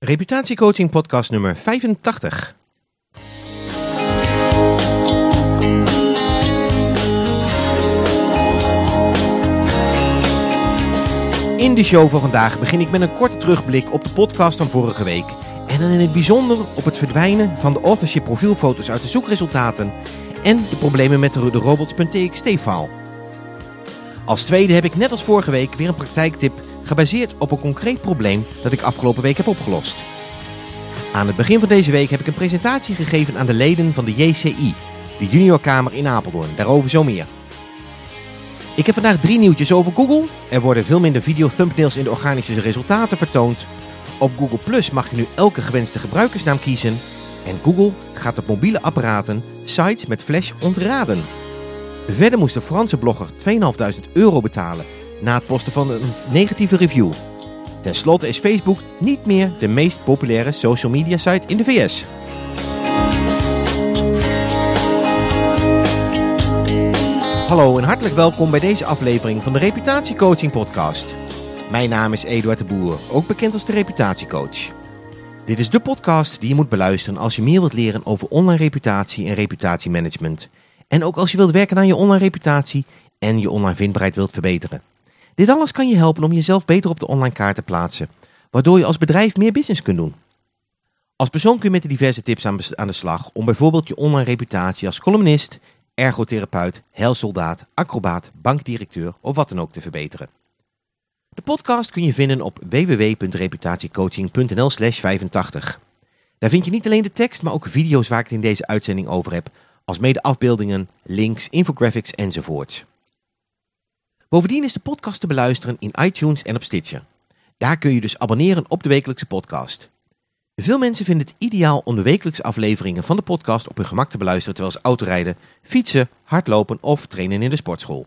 Reputatiecoaching podcast nummer 85. In de show van vandaag begin ik met een korte terugblik op de podcast van vorige week. En dan in het bijzonder op het verdwijnen van de authorship profielfoto's uit de zoekresultaten en de problemen met de robots.txt file. Als tweede heb ik net als vorige week weer een praktijktip gebaseerd op een concreet probleem dat ik afgelopen week heb opgelost. Aan het begin van deze week heb ik een presentatie gegeven aan de leden van de JCI, de juniorkamer in Apeldoorn. Daarover zo meer. Ik heb vandaag drie nieuwtjes over Google. Er worden veel minder video thumbnails in de organische resultaten vertoond. Op Google Plus mag je nu elke gewenste gebruikersnaam kiezen. En Google gaat op mobiele apparaten sites met Flash ontraden. Verder moest de Franse blogger 2.500 euro betalen na het posten van een negatieve review. Ten slotte is Facebook niet meer de meest populaire social media site in de VS. Hallo en hartelijk welkom bij deze aflevering van de Reputatiecoaching Podcast. Mijn naam is Eduard de Boer, ook bekend als de Reputatiecoach. Dit is de podcast die je moet beluisteren als je meer wilt leren over online reputatie en reputatiemanagement. En ook als je wilt werken aan je online reputatie en je online vindbaarheid wilt verbeteren. Dit alles kan je helpen om jezelf beter op de online kaart te plaatsen, waardoor je als bedrijf meer business kunt doen. Als persoon kun je met de diverse tips aan de slag om bijvoorbeeld je online reputatie als columnist, ergotherapeut, helsoldaat, acrobaat, bankdirecteur of wat dan ook te verbeteren. De podcast kun je vinden op www.reputatiecoaching.nl slash 85. Daar vind je niet alleen de tekst, maar ook video's waar ik het in deze uitzending over heb, als mede afbeeldingen, links, infographics enzovoorts. Bovendien is de podcast te beluisteren in iTunes en op Stitcher. Daar kun je dus abonneren op de wekelijkse podcast. Veel mensen vinden het ideaal om de wekelijkse afleveringen van de podcast op hun gemak te beluisteren terwijl ze autorijden, fietsen, hardlopen of trainen in de sportschool.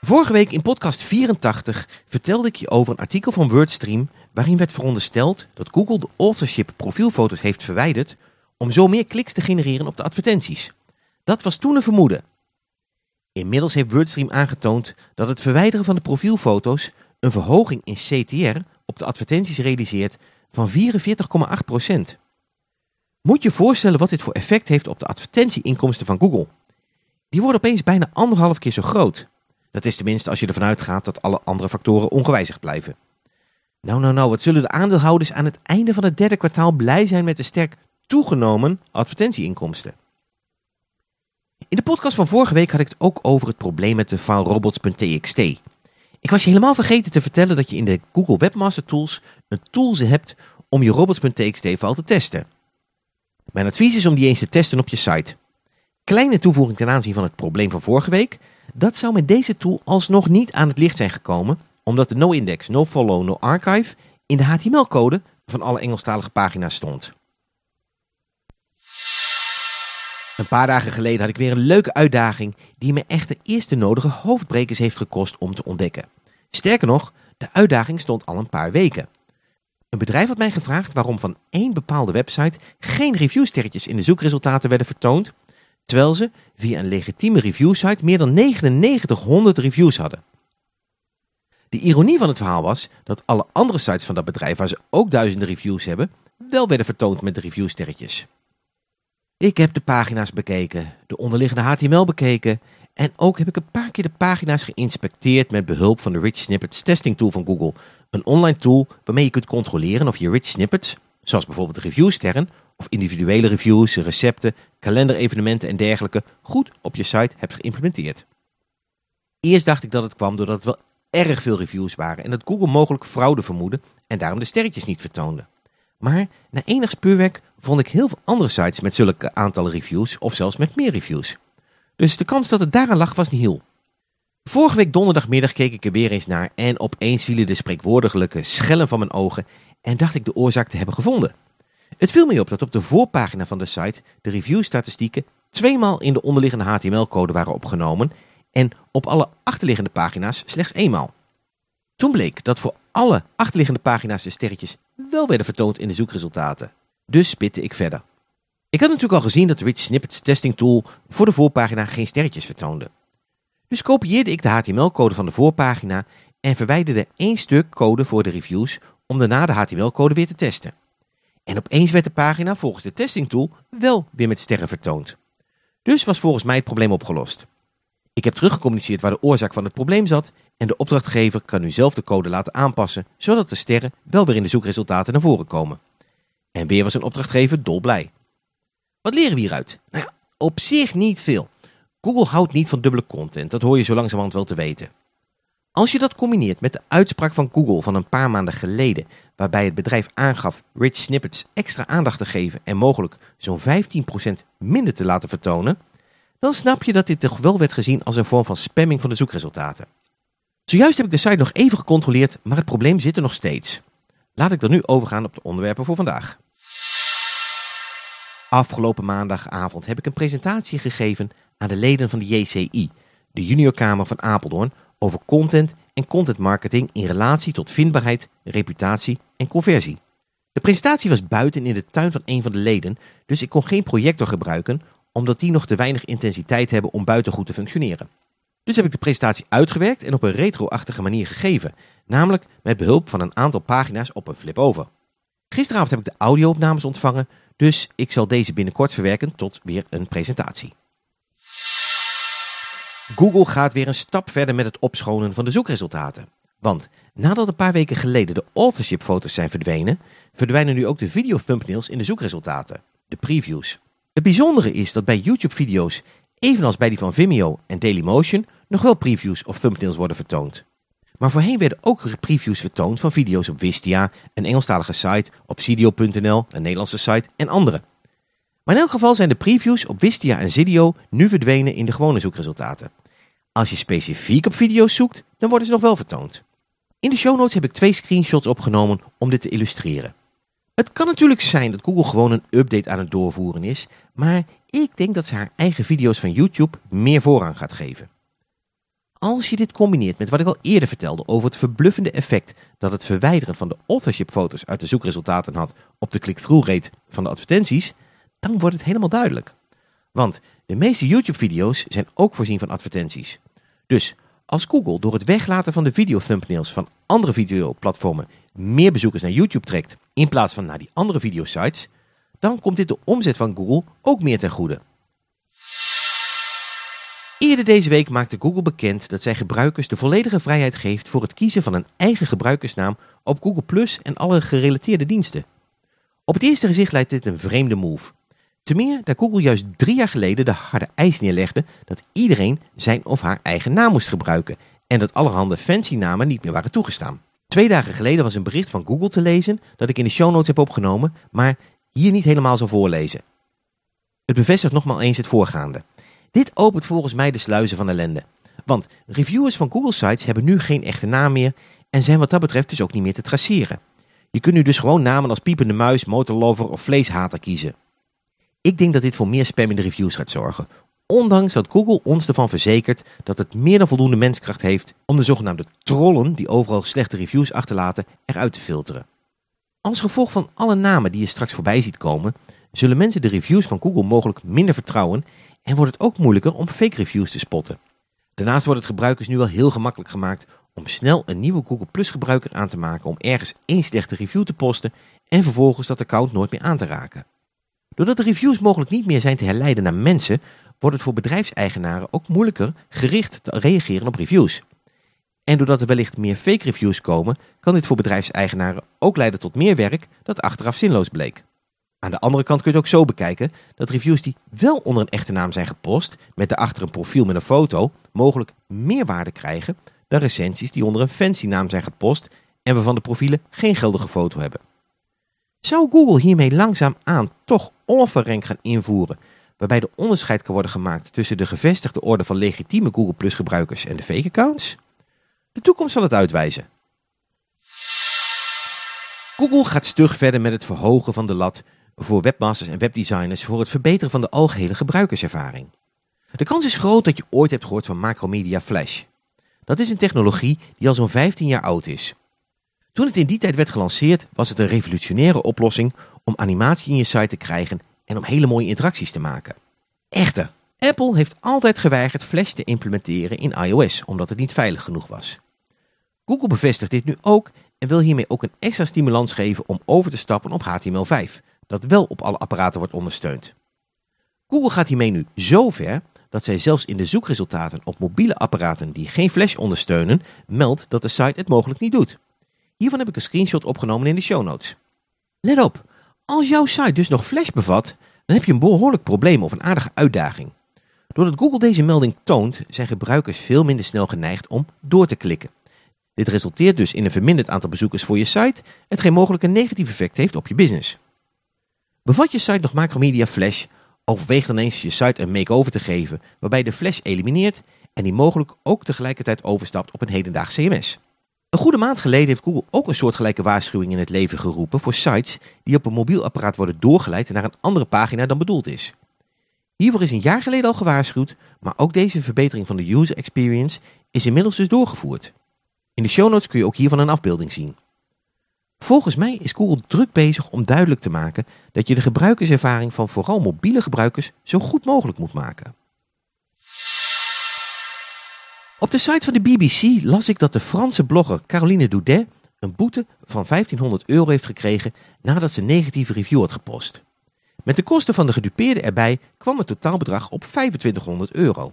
Vorige week in podcast 84 vertelde ik je over een artikel van Wordstream waarin werd verondersteld dat Google de authorship profielfoto's heeft verwijderd om zo meer kliks te genereren op de advertenties. Dat was toen een vermoeden. Inmiddels heeft Wordstream aangetoond dat het verwijderen van de profielfoto's een verhoging in CTR op de advertenties realiseert van 44,8%. Moet je voorstellen wat dit voor effect heeft op de advertentieinkomsten van Google. Die worden opeens bijna anderhalf keer zo groot. Dat is tenminste als je ervan uitgaat dat alle andere factoren ongewijzigd blijven. Nou, nou, nou, wat zullen de aandeelhouders aan het einde van het derde kwartaal blij zijn met de sterk toegenomen advertentieinkomsten. In de podcast van vorige week had ik het ook over het probleem met de file robots.txt. Ik was je helemaal vergeten te vertellen dat je in de Google Webmaster Tools een tool hebt om je robots.txt file te testen. Mijn advies is om die eens te testen op je site. Kleine toevoeging ten aanzien van het probleem van vorige week. Dat zou met deze tool alsnog niet aan het licht zijn gekomen, omdat de no-index, no-follow, no-archive in de HTML-code van alle Engelstalige pagina's stond. Een paar dagen geleden had ik weer een leuke uitdaging die me echt de eerste nodige hoofdbrekers heeft gekost om te ontdekken. Sterker nog, de uitdaging stond al een paar weken. Een bedrijf had mij gevraagd waarom van één bepaalde website geen reviewsterretjes in de zoekresultaten werden vertoond, terwijl ze via een legitieme reviewsite meer dan 9900 reviews hadden. De ironie van het verhaal was dat alle andere sites van dat bedrijf waar ze ook duizenden reviews hebben, wel werden vertoond met de reviewsterretjes. Ik heb de pagina's bekeken, de onderliggende HTML bekeken en ook heb ik een paar keer de pagina's geïnspecteerd met behulp van de Rich Snippets testing tool van Google. Een online tool waarmee je kunt controleren of je rich snippets, zoals bijvoorbeeld reviewsterren of individuele reviews, recepten, kalenderevenementen en dergelijke, goed op je site hebt geïmplementeerd. Eerst dacht ik dat het kwam doordat het wel erg veel reviews waren en dat Google mogelijk fraude vermoedde en daarom de sterretjes niet vertoonde. Maar na enig speurwerk vond ik heel veel andere sites met zulke aantallen reviews of zelfs met meer reviews. Dus de kans dat het daaraan lag was niet heel. Vorige week donderdagmiddag keek ik er weer eens naar en opeens vielen de spreekwoordelijke schellen van mijn ogen en dacht ik de oorzaak te hebben gevonden. Het viel me op dat op de voorpagina van de site de reviewstatistieken tweemaal in de onderliggende HTML-code waren opgenomen en op alle achterliggende pagina's slechts eenmaal. Toen bleek dat voor alle achterliggende pagina's de sterretjes wel werden vertoond in de zoekresultaten. Dus spitte ik verder. Ik had natuurlijk al gezien dat de Rich Snippets testing tool voor de voorpagina geen sterretjes vertoonde. Dus kopieerde ik de HTML-code van de voorpagina en verwijderde één stuk code voor de reviews om daarna de HTML-code weer te testen. En opeens werd de pagina volgens de testingtool wel weer met sterren vertoond. Dus was volgens mij het probleem opgelost. Ik heb teruggecommuniceerd waar de oorzaak van het probleem zat en de opdrachtgever kan nu zelf de code laten aanpassen, zodat de sterren wel weer in de zoekresultaten naar voren komen. En weer was een opdrachtgever dolblij. Wat leren we hieruit? Nou ja, op zich niet veel. Google houdt niet van dubbele content, dat hoor je zo langzamerhand wel te weten. Als je dat combineert met de uitspraak van Google van een paar maanden geleden, waarbij het bedrijf aangaf rich snippets extra aandacht te geven en mogelijk zo'n 15% minder te laten vertonen, dan snap je dat dit toch wel werd gezien als een vorm van spamming van de zoekresultaten. Zojuist heb ik de site nog even gecontroleerd, maar het probleem zit er nog steeds. Laat ik dan nu overgaan op de onderwerpen voor vandaag. Afgelopen maandagavond heb ik een presentatie gegeven aan de leden van de JCI, de juniorkamer van Apeldoorn, over content en content marketing in relatie tot vindbaarheid, reputatie en conversie. De presentatie was buiten in de tuin van een van de leden, dus ik kon geen projector gebruiken omdat die nog te weinig intensiteit hebben om buiten goed te functioneren. Dus heb ik de presentatie uitgewerkt en op een retro-achtige manier gegeven, namelijk met behulp van een aantal pagina's op een flip-over. Gisteravond heb ik de audio-opnames ontvangen, dus ik zal deze binnenkort verwerken tot weer een presentatie. Google gaat weer een stap verder met het opschonen van de zoekresultaten. Want nadat een paar weken geleden de authorship foto's zijn verdwenen, verdwijnen nu ook de video thumbnails in de zoekresultaten, de previews. Het bijzondere is dat bij YouTube video's, evenals bij die van Vimeo en Dailymotion, nog wel previews of thumbnails worden vertoond. Maar voorheen werden ook previews vertoond van video's op Wistia, een Engelstalige site, op Sidio.nl, een Nederlandse site en andere. Maar in elk geval zijn de previews op Wistia en Zidio nu verdwenen in de gewone zoekresultaten. Als je specifiek op video's zoekt, dan worden ze nog wel vertoond. In de show notes heb ik twee screenshots opgenomen om dit te illustreren. Het kan natuurlijk zijn dat Google gewoon een update aan het doorvoeren is, maar ik denk dat ze haar eigen video's van YouTube meer voorrang gaat geven. Als je dit combineert met wat ik al eerder vertelde over het verbluffende effect dat het verwijderen van de authorship foto's uit de zoekresultaten had op de click-through rate van de advertenties, dan wordt het helemaal duidelijk. Want de meeste YouTube video's zijn ook voorzien van advertenties. Dus als Google door het weglaten van de video thumbnails van andere videoplatformen meer bezoekers naar YouTube trekt in plaats van naar die andere videosites, dan komt dit de omzet van Google ook meer ten goede. Eerder deze week maakte Google bekend dat zij gebruikers de volledige vrijheid geeft voor het kiezen van een eigen gebruikersnaam op Google Plus en alle gerelateerde diensten. Op het eerste gezicht lijkt dit een vreemde move. Ten meer dat Google juist drie jaar geleden de harde eis neerlegde dat iedereen zijn of haar eigen naam moest gebruiken en dat allerhande fancy namen niet meer waren toegestaan. Twee dagen geleden was een bericht van Google te lezen dat ik in de show notes heb opgenomen, maar hier niet helemaal zal voorlezen. Het bevestigt nogmaals eens het voorgaande. Dit opent volgens mij de sluizen van ellende. Want reviewers van Google sites hebben nu geen echte naam meer en zijn wat dat betreft dus ook niet meer te traceren. Je kunt nu dus gewoon namen als Piepende Muis, Motorlover of Vleeshater kiezen. Ik denk dat dit voor meer spam in de reviews gaat zorgen. Ondanks dat Google ons ervan verzekert dat het meer dan voldoende menskracht heeft om de zogenaamde trollen die overal slechte reviews achterlaten eruit te filteren. Als gevolg van alle namen die je straks voorbij ziet komen, zullen mensen de reviews van Google mogelijk minder vertrouwen en wordt het ook moeilijker om fake reviews te spotten. Daarnaast wordt het gebruikers nu wel heel gemakkelijk gemaakt om snel een nieuwe Google Plus gebruiker aan te maken om ergens één slechte review te posten en vervolgens dat account nooit meer aan te raken. Doordat de reviews mogelijk niet meer zijn te herleiden naar mensen, wordt het voor bedrijfseigenaren ook moeilijker gericht te reageren op reviews. En doordat er wellicht meer fake reviews komen, kan dit voor bedrijfseigenaren ook leiden tot meer werk dat achteraf zinloos bleek. Aan de andere kant kun je het ook zo bekijken dat reviews die wel onder een echte naam zijn gepost, met daarachter een profiel met een foto, mogelijk meer waarde krijgen dan recensies die onder een fancy naam zijn gepost en waarvan de profielen geen geldige foto hebben. Zou Google hiermee langzaam aan toch offerrank gaan invoeren, waarbij de onderscheid kan worden gemaakt tussen de gevestigde orde van legitieme Google Plus gebruikers en de fake accounts? De toekomst zal het uitwijzen. Google gaat stug verder met het verhogen van de lat voor webmasters en webdesigners voor het verbeteren van de algehele gebruikerservaring. De kans is groot dat je ooit hebt gehoord van Macromedia Flash. Dat is een technologie die al zo'n 15 jaar oud is. Toen het in die tijd werd gelanceerd was het een revolutionaire oplossing om animatie in je site te krijgen en om hele mooie interacties te maken. Echter, Apple heeft altijd geweigerd Flash te implementeren in iOS omdat het niet veilig genoeg was. Google bevestigt dit nu ook en wil hiermee ook een extra stimulans geven om over te stappen op HTML5, dat wel op alle apparaten wordt ondersteund. Google gaat hiermee nu zo ver dat zij zelfs in de zoekresultaten op mobiele apparaten die geen Flash ondersteunen, meldt dat de site het mogelijk niet doet. Hiervan heb ik een screenshot opgenomen in de show notes. Let op, als jouw site dus nog Flash bevat, dan heb je een behoorlijk probleem of een aardige uitdaging. Doordat Google deze melding toont, zijn gebruikers veel minder snel geneigd om door te klikken. Dit resulteert dus in een verminderd aantal bezoekers voor je site, hetgeen mogelijk een negatief effect heeft op je business. Bevat je site nog Macromedia Flash, overweeg dan eens je site een make-over te geven waarbij de Flash elimineert en die mogelijk ook tegelijkertijd overstapt op een hedendaags CMS. Een goede maand geleden heeft Google ook een soortgelijke waarschuwing in het leven geroepen voor sites die op een mobiel apparaat worden doorgeleid naar een andere pagina dan bedoeld is. Hiervoor is een jaar geleden al gewaarschuwd, maar ook deze verbetering van de user experience is inmiddels dus doorgevoerd. In de show notes kun je ook hiervan een afbeelding zien. Volgens mij is Google druk bezig om duidelijk te maken dat je de gebruikerservaring van vooral mobiele gebruikers zo goed mogelijk moet maken. Op de site van de BBC las ik dat de Franse blogger Caroline Doudet een boete van 1500 euro heeft gekregen nadat ze een negatieve review had gepost. Met de kosten van de gedupeerde erbij kwam het totaalbedrag op 2500 euro.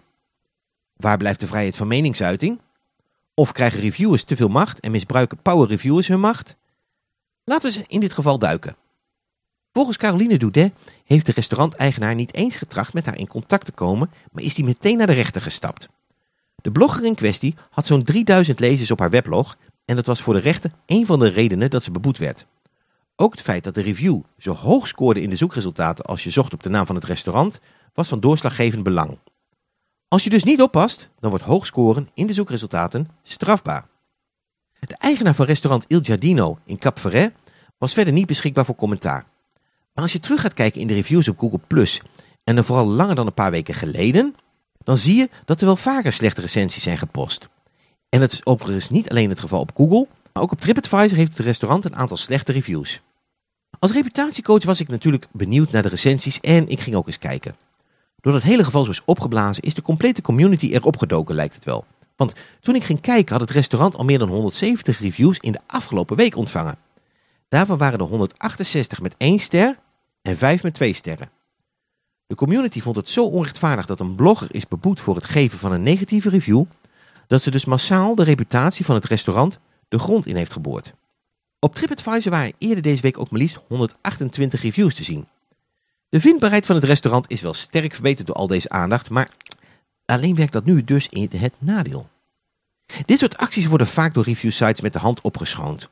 Waar blijft de vrijheid van meningsuiting? Of krijgen reviewers te veel macht en misbruiken power reviewers hun macht? Laten we ze in dit geval duiken. Volgens Caroline Doudet heeft de restauranteigenaar niet eens getracht met haar in contact te komen, maar is die meteen naar de rechter gestapt. De blogger in kwestie had zo'n 3000 lezers op haar weblog en dat was voor de rechter een van de redenen dat ze beboet werd. Ook het feit dat de review zo hoog scoorde in de zoekresultaten als je zocht op de naam van het restaurant, was van doorslaggevend belang. Als je dus niet oppast, dan wordt hoog scoren in de zoekresultaten strafbaar. De eigenaar van restaurant Il Giardino in Cap Ferret was verder niet beschikbaar voor commentaar. Maar als je terug gaat kijken in de reviews op Google Plus en dan vooral langer dan een paar weken geleden, dan zie je dat er wel vaker slechte recensies zijn gepost. En dat is overigens niet alleen het geval op Google, maar ook op TripAdvisor heeft het restaurant een aantal slechte reviews. Als reputatiecoach was ik natuurlijk benieuwd naar de recensies en ik ging ook eens kijken. Door het hele geval zo is opgeblazen is de complete community erop gedoken lijkt het wel. Want toen ik ging kijken had het restaurant al meer dan 170 reviews in de afgelopen week ontvangen. Daarvan waren er 168 met 1 ster en 5 met 2 sterren. De community vond het zo onrechtvaardig dat een blogger is beboet voor het geven van een negatieve review, dat ze dus massaal de reputatie van het restaurant de grond in heeft geboord. Op TripAdvisor waren eerder deze week ook maar liefst 128 reviews te zien. De vindbaarheid van het restaurant is wel sterk verbeterd door al deze aandacht, maar alleen werkt dat nu dus in het nadeel. Dit soort acties worden vaak door review sites met de hand opgeschoond.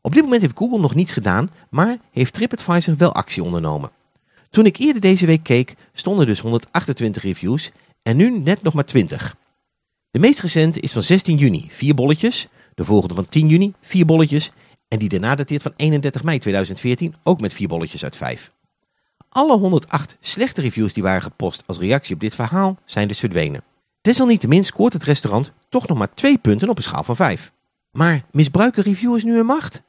Op dit moment heeft Google nog niets gedaan, maar heeft TripAdvisor wel actie ondernomen. Toen ik eerder deze week keek, stonden dus 128 reviews en nu net nog maar 20. De meest recente is van 16 juni, 4 bolletjes. De volgende van 10 juni, 4 bolletjes. En die daarna dateert van 31 mei 2014, ook met 4 bolletjes uit 5. Alle 108 slechte reviews die waren gepost als reactie op dit verhaal zijn dus verdwenen. Desalniettemin scoort het restaurant toch nog maar 2 punten op een schaal van 5. Maar misbruiken reviewers nu hun macht?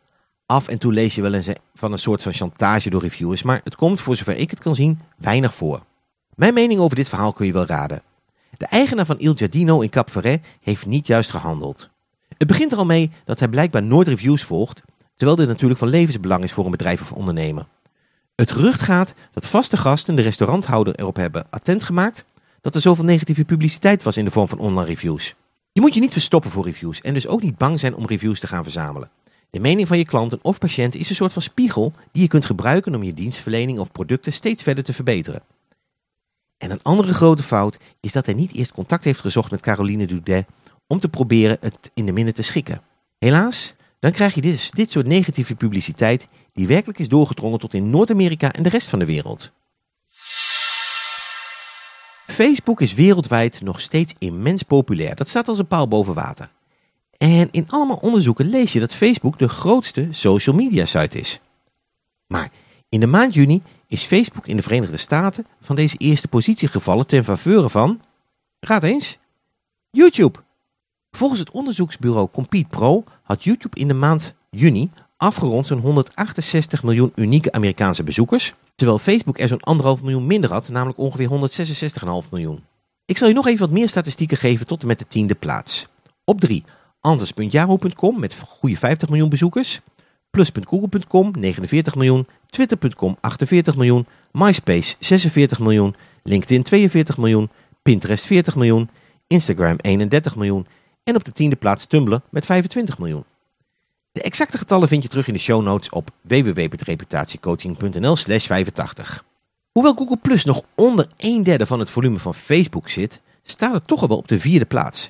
Af en toe lees je wel eens van een soort van chantage door reviewers, maar het komt voor zover ik het kan zien weinig voor. Mijn mening over dit verhaal kun je wel raden. De eigenaar van Il Giardino in Cap Ferret heeft niet juist gehandeld. Het begint er al mee dat hij blijkbaar nooit reviews volgt, terwijl dit natuurlijk van levensbelang is voor een bedrijf of ondernemer. Het gerucht gaat dat vaste gasten de restauranthouder erop hebben attent gemaakt dat er zoveel negatieve publiciteit was in de vorm van online reviews. Je moet je niet verstoppen voor reviews en dus ook niet bang zijn om reviews te gaan verzamelen. De mening van je klanten of patiënten is een soort van spiegel die je kunt gebruiken om je dienstverlening of producten steeds verder te verbeteren. En een andere grote fout is dat hij niet eerst contact heeft gezocht met Caroline Doudet om te proberen het in de minne te schikken. Helaas, dan krijg je dus dit soort negatieve publiciteit die werkelijk is doorgedrongen tot in Noord-Amerika en de rest van de wereld. Facebook is wereldwijd nog steeds immens populair. Dat staat als een paal boven water. En in allemaal onderzoeken lees je dat Facebook de grootste social media site is. Maar in de maand juni is Facebook in de Verenigde Staten van deze eerste positie gevallen ten faveur van, raad eens, YouTube. Volgens het onderzoeksbureau Compete Pro had YouTube in de maand juni afgerond zo'n 168 miljoen unieke Amerikaanse bezoekers, terwijl Facebook er zo'n anderhalf miljoen minder had, namelijk ongeveer 166,5 miljoen. Ik zal je nog even wat meer statistieken geven tot en met de tiende plaats. Op 3 Antes.yahoo.com met goede 50 miljoen bezoekers. Plus.google.com 49 miljoen. Twitter.com 48 miljoen. MySpace 46 miljoen. LinkedIn 42 miljoen. Pinterest 40 miljoen. Instagram 31 miljoen. En op de tiende plaats Tumblr met 25 miljoen. De exacte getallen vind je terug in de show notes op www.reputatiecoaching.nl slash 85. Hoewel Google Plus nog onder een derde van het volume van Facebook zit, staat het toch al wel op de vierde plaats.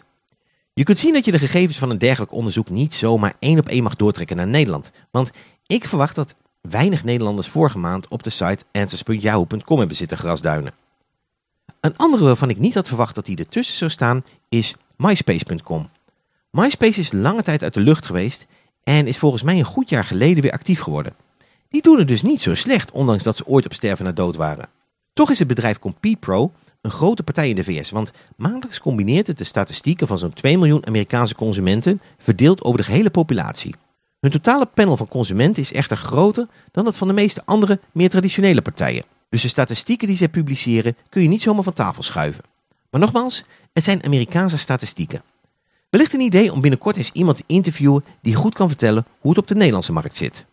Je kunt zien dat je de gegevens van een dergelijk onderzoek niet zomaar één op één mag doortrekken naar Nederland. Want ik verwacht dat weinig Nederlanders vorige maand op de site answers.yahoo.com hebben zitten grasduinen. Een andere waarvan ik niet had verwacht dat die ertussen zou staan is myspace.com. MySpace is lange tijd uit de lucht geweest en is volgens mij een goed jaar geleden weer actief geworden. Die doen het dus niet zo slecht, ondanks dat ze ooit op sterven na dood waren. Toch is het bedrijf CompetePro een grote partij in de VS, want maandelijks combineert het de statistieken van zo'n 2 miljoen Amerikaanse consumenten verdeeld over de gehele populatie. Hun totale panel van consumenten is echter groter dan dat van de meeste andere, meer traditionele partijen. Dus de statistieken die zij publiceren kun je niet zomaar van tafel schuiven. Maar nogmaals, het zijn Amerikaanse statistieken. Wellicht een idee om binnenkort eens iemand te interviewen die goed kan vertellen hoe het op de Nederlandse markt zit.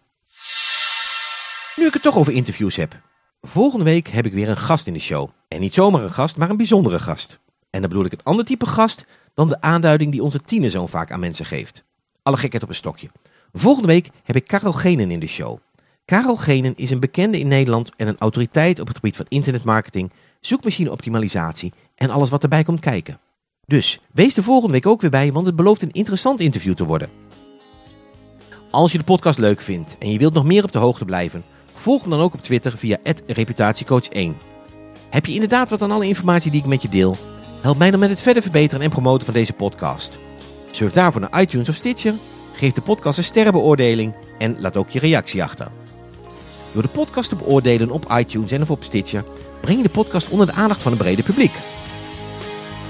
Nu ik het toch over interviews heb. Volgende week heb ik weer een gast in de show. En niet zomaar een gast, maar een bijzondere gast. En dan bedoel ik een ander type gast dan de aanduiding die onze tiener zo vaak aan mensen geeft. Alle gekheid op een stokje. Volgende week heb ik Karel Genen in de show. Karel Genen is een bekende in Nederland en een autoriteit op het gebied van internetmarketing, zoekmachine-optimalisatie en alles wat erbij komt kijken. Dus wees er volgende week ook weer bij, want het belooft een interessant interview te worden. Als je de podcast leuk vindt en je wilt nog meer op de hoogte blijven, volg me dan ook op Twitter via reputatiecoach1. Heb je inderdaad wat aan alle informatie die ik met je deel? Help mij dan met het verder verbeteren en promoten van deze podcast. Surf daarvoor naar iTunes of Stitcher, geef de podcast een sterrenbeoordeling en laat ook je reactie achter. Door de podcast te beoordelen op iTunes en of op Stitcher, breng je de podcast onder de aandacht van een brede publiek.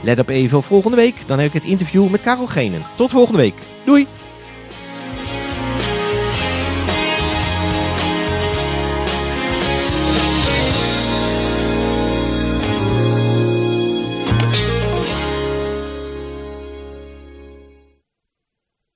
Let op even volgende week, dan heb ik het interview met Karel Genen. Tot volgende week. Doei!